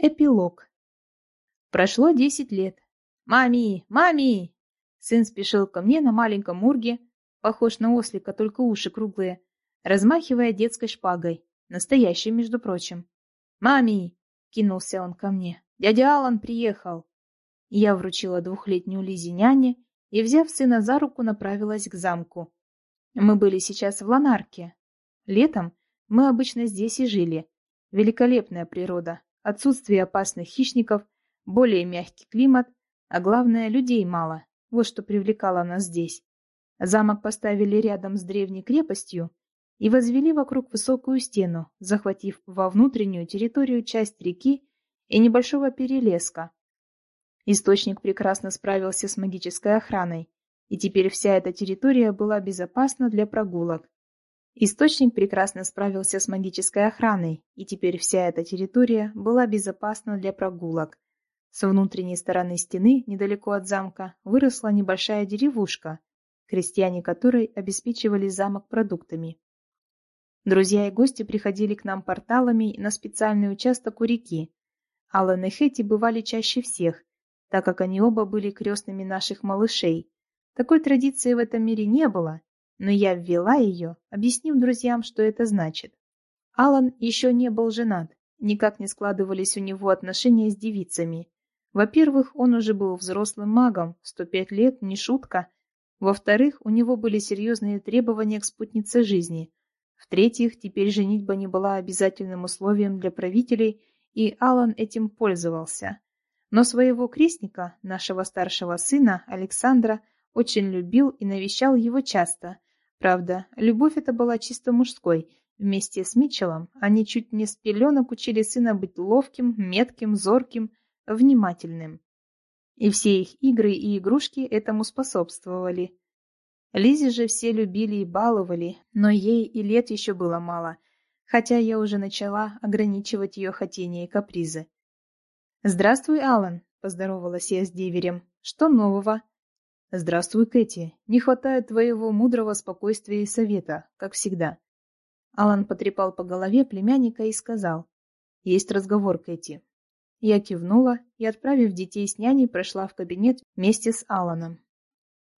Эпилог. Прошло десять лет. «Мами! Мами!» Сын спешил ко мне на маленьком урге, похож на ослика, только уши круглые, размахивая детской шпагой, настоящей, между прочим. «Мами!» — кинулся он ко мне. «Дядя Алан приехал!» Я вручила двухлетнюю Лизе няне и, взяв сына за руку, направилась к замку. Мы были сейчас в Ланарке. Летом мы обычно здесь и жили. Великолепная природа, отсутствие опасных хищников, более мягкий климат, а главное, людей мало. Вот что привлекало нас здесь. Замок поставили рядом с древней крепостью и возвели вокруг высокую стену, захватив во внутреннюю территорию часть реки и небольшого перелеска. Источник прекрасно справился с магической охраной, и теперь вся эта территория была безопасна для прогулок. Источник прекрасно справился с магической охраной, и теперь вся эта территория была безопасна для прогулок. С внутренней стороны стены, недалеко от замка, выросла небольшая деревушка, крестьяне которой обеспечивали замок продуктами. Друзья и гости приходили к нам порталами на специальный участок у реки. Аллан и Хэти бывали чаще всех, так как они оба были крестными наших малышей. Такой традиции в этом мире не было, но я ввела ее, объяснив друзьям, что это значит. Алан еще не был женат, никак не складывались у него отношения с девицами. Во-первых, он уже был взрослым магом, 105 лет, не шутка. Во-вторых, у него были серьезные требования к спутнице жизни. В-третьих, теперь женитьба не была обязательным условием для правителей, и Алан этим пользовался. Но своего крестника, нашего старшего сына, Александра, очень любил и навещал его часто, Правда, любовь эта была чисто мужской. Вместе с Митчеллом они чуть не с пеленок учили сына быть ловким, метким, зорким, внимательным. И все их игры и игрушки этому способствовали. Лизе же все любили и баловали, но ей и лет еще было мало, хотя я уже начала ограничивать ее хотения и капризы. «Здравствуй, Алан», — поздоровалась я с деверем. «Что нового?» «Здравствуй, Кэти. Не хватает твоего мудрого спокойствия и совета, как всегда». Алан потрепал по голове племянника и сказал. «Есть разговор, Кэти». Я кивнула и, отправив детей с няней, прошла в кабинет вместе с Аланом.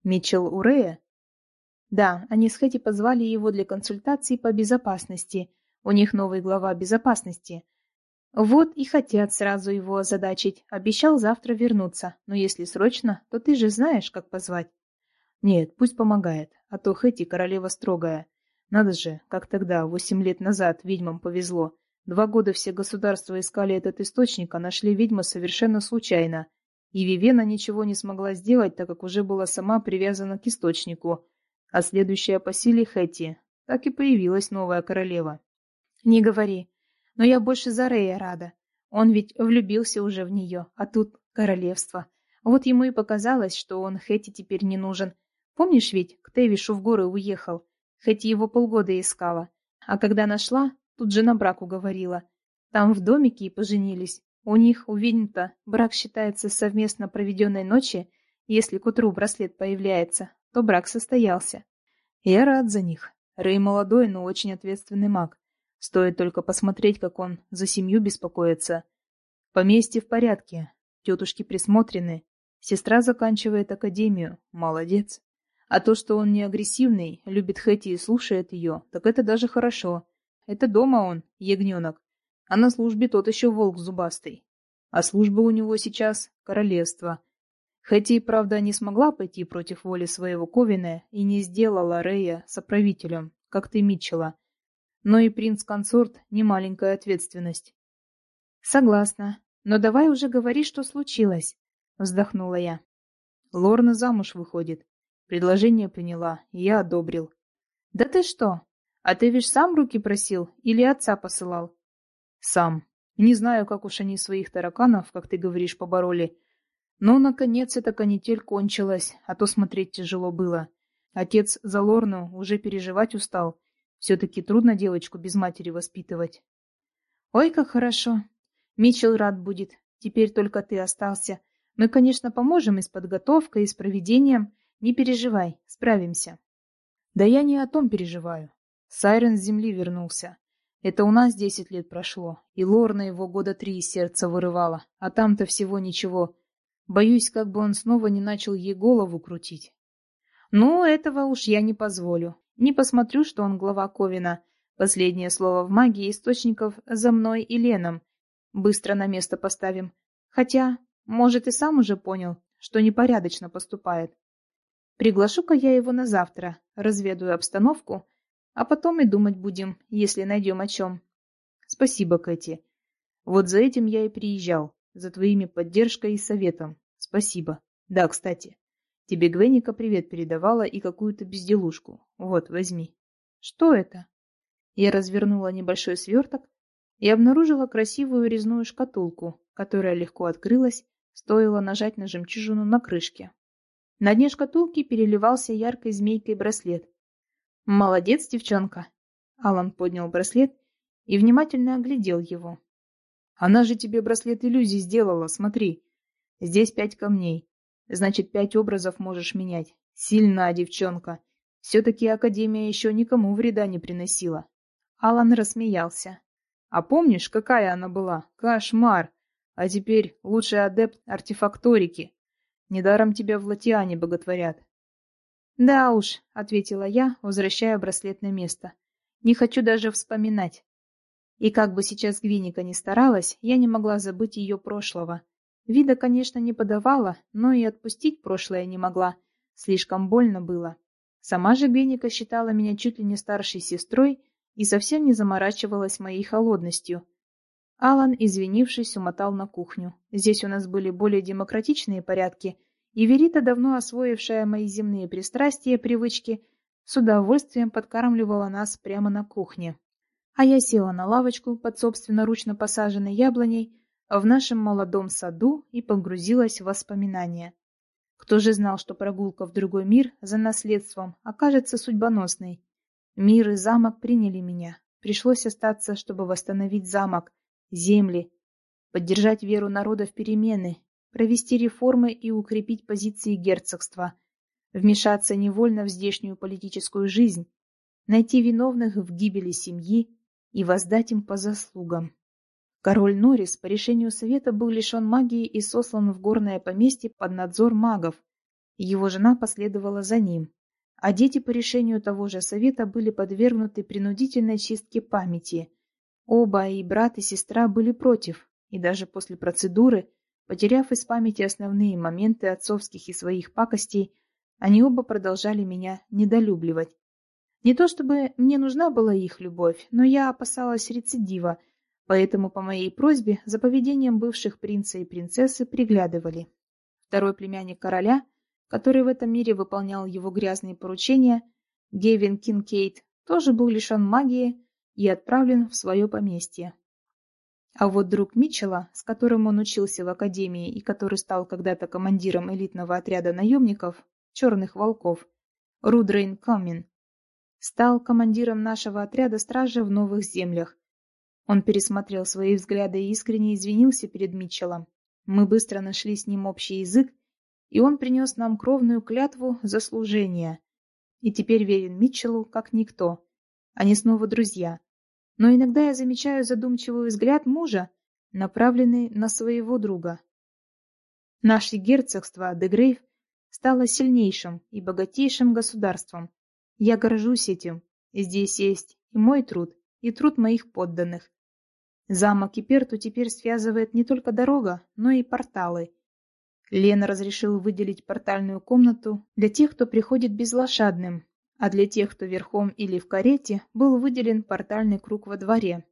«Митчелл Урея?» «Да, они с Хэти позвали его для консультаций по безопасности. У них новый глава безопасности. Вот и хотят сразу его озадачить. Обещал завтра вернуться, но если срочно, то ты же знаешь, как позвать. Нет, пусть помогает, а то Хэти королева строгая. Надо же, как тогда, восемь лет назад, ведьмам повезло. Два года все государства искали этот источник, а нашли ведьму совершенно случайно. И Вивена ничего не смогла сделать, так как уже была сама привязана к источнику. А следующая по силе Хэти. Так и появилась новая королева. Не говори. Но я больше за Рея рада. Он ведь влюбился уже в нее, а тут королевство. Вот ему и показалось, что он Хэти теперь не нужен. Помнишь ведь, к Тевишу в горы уехал? Хэти его полгода искала. А когда нашла, тут же на брак уговорила. Там в домике и поженились. У них, у ведьм-то, брак считается совместно проведенной ночи. Если к утру браслет появляется, то брак состоялся. Я рад за них. Рэй молодой, но очень ответственный маг. Стоит только посмотреть, как он за семью беспокоится. Поместье в порядке, тетушки присмотрены, сестра заканчивает академию, молодец. А то, что он не агрессивный, любит Хэти и слушает ее, так это даже хорошо. Это дома он, ягненок, а на службе тот еще волк зубастый. А служба у него сейчас — королевство. Хэти, правда, не смогла пойти против воли своего Ковина и не сделала Рея соправителем, как ты Митчелла, но и принц-консорт — немаленькая ответственность. Согласна. Но давай уже говори, что случилось, вздохнула я. Лорна замуж выходит. Предложение приняла, и я одобрил. Да ты что? А ты ведь сам руки просил или отца посылал? Сам. Не знаю, как уж они своих тараканов, как ты говоришь, побороли. Но, наконец, эта канитель кончилась, а то смотреть тяжело было. Отец за Лорну уже переживать устал, все-таки трудно девочку без матери воспитывать. Ой, как хорошо. Митчелл рад будет. Теперь только ты остался. Мы, конечно, поможем и с подготовкой, и с проведением. Не переживай, справимся. Да я не о том переживаю. Сайрен с земли вернулся. Это у нас десять лет прошло, и Лорна его года три из сердца вырывала, а там-то всего ничего. Боюсь, как бы он снова не начал ей голову крутить. Ну, этого уж я не позволю. Не посмотрю, что он глава Ковина. Последнее слово в магии источников за мной и Леном. Быстро на место поставим. Хотя, может, и сам уже понял, что непорядочно поступает. Приглашу-ка я его на завтра, разведаю обстановку, а потом и думать будем, если найдем о чем. Спасибо, Кэти. Вот за этим я и приезжал, за твоими поддержкой и советом. Спасибо. Да, кстати, тебе Гвеника привет передавала и какую-то безделушку. Вот, возьми. Что это? Я развернула небольшой сверток и обнаружила красивую резную шкатулку, которая легко открылась, стоило нажать на жемчужину на крышке. На дне шкатулки переливался яркой змейкой браслет. «Молодец, девчонка!» Алан поднял браслет и внимательно оглядел его. «Она же тебе браслет иллюзий сделала, смотри. Здесь пять камней. Значит, пять образов можешь менять. Сильна девчонка. Все-таки Академия еще никому вреда не приносила». Алан рассмеялся. «А помнишь, какая она была? Кошмар! А теперь лучший адепт артефакторики. Недаром тебя в Латиане боготворят. Да уж, ответила я, возвращая браслет на место. Не хочу даже вспоминать. И как бы сейчас Гвиника ни старалась, я не могла забыть ее прошлого. Вида, конечно, не подавала, но и отпустить прошлое не могла. Слишком больно было. Сама же Гвиника считала меня чуть ли не старшей сестрой и совсем не заморачивалась моей холодностью. Алан, извинившись, умотал на кухню. Здесь у нас были более демократичные порядки, и Верита, давно освоившая мои земные пристрастия, привычки, с удовольствием подкармливала нас прямо на кухне. А я села на лавочку под собственноручно посаженной яблоней в нашем молодом саду и погрузилась в воспоминания. Кто же знал, что прогулка в другой мир за наследством окажется судьбоносной? Мир и замок приняли меня. Пришлось остаться, чтобы восстановить замок, земли, поддержать веру народа в перемены, провести реформы и укрепить позиции герцогства, вмешаться невольно в здешнюю политическую жизнь, найти виновных в гибели семьи и воздать им по заслугам. Король Норрис по решению совета был лишен магии и сослан в горное поместье под надзор магов. Его жена последовала за ним, а дети по решению того же совета были подвергнуты принудительной чистке памяти – Оба, и брат, и сестра, были против, и даже после процедуры, потеряв из памяти основные моменты отцовских и своих пакостей, они оба продолжали меня недолюбливать. Не то чтобы мне нужна была их любовь, но я опасалась рецидива, поэтому по моей просьбе за поведением бывших принца и принцессы приглядывали. Второй племянник короля, который в этом мире выполнял его грязные поручения, Гевин Кинкейт, тоже был лишен магии, и отправлен в свое поместье. А вот друг Митчелла, с которым он учился в академии и который стал когда-то командиром элитного отряда наемников «Черных волков», Рудрейн Комин, стал командиром нашего отряда стражи в новых землях. Он пересмотрел свои взгляды и искренне извинился перед Митчеллом. Мы быстро нашли с ним общий язык, и он принес нам кровную клятву за служение. И теперь верен Митчеллу как никто. Они снова друзья. Но иногда я замечаю задумчивый взгляд мужа, направленный на своего друга. Наше герцогство Дегрейв стало сильнейшим и богатейшим государством. Я горжусь этим. Здесь есть и мой труд, и труд моих подданных. Замок Иперту теперь связывает не только дорога, но и порталы. Лена разрешил выделить портальную комнату для тех, кто приходит безлошадным, а для тех, кто верхом или в карете, был выделен портальный круг во дворе.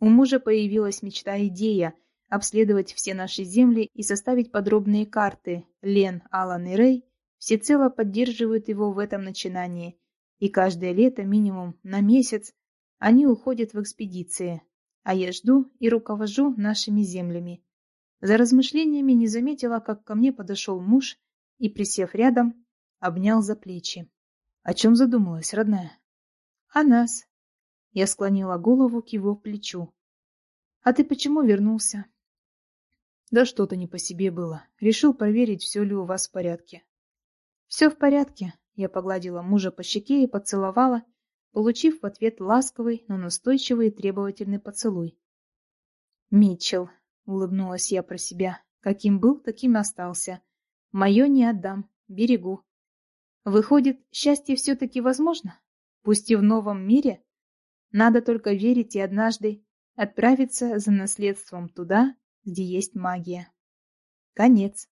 У мужа появилась мечта-идея обследовать все наши земли и составить подробные карты. Лен, Алан и Рэй всецело поддерживают его в этом начинании, и каждое лето минимум на месяц они уходят в экспедиции, а я жду и руковожу нашими землями. За размышлениями не заметила, как ко мне подошел муж и, присев рядом, обнял за плечи. О чем задумалась, родная? О нас. Я склонила голову к его плечу. А ты почему вернулся? Да что-то не по себе было. Решил проверить, все ли у вас в порядке. Все в порядке. Я погладила мужа по щеке и поцеловала, получив в ответ ласковый, но настойчивый и требовательный поцелуй. «Митчелл», — улыбнулась я про себя, — «каким был, таким и остался. Мое не отдам, берегу». Выходит, счастье все-таки возможно? Пусть и в новом мире? Надо только верить и однажды отправиться за наследством туда, где есть магия. Конец.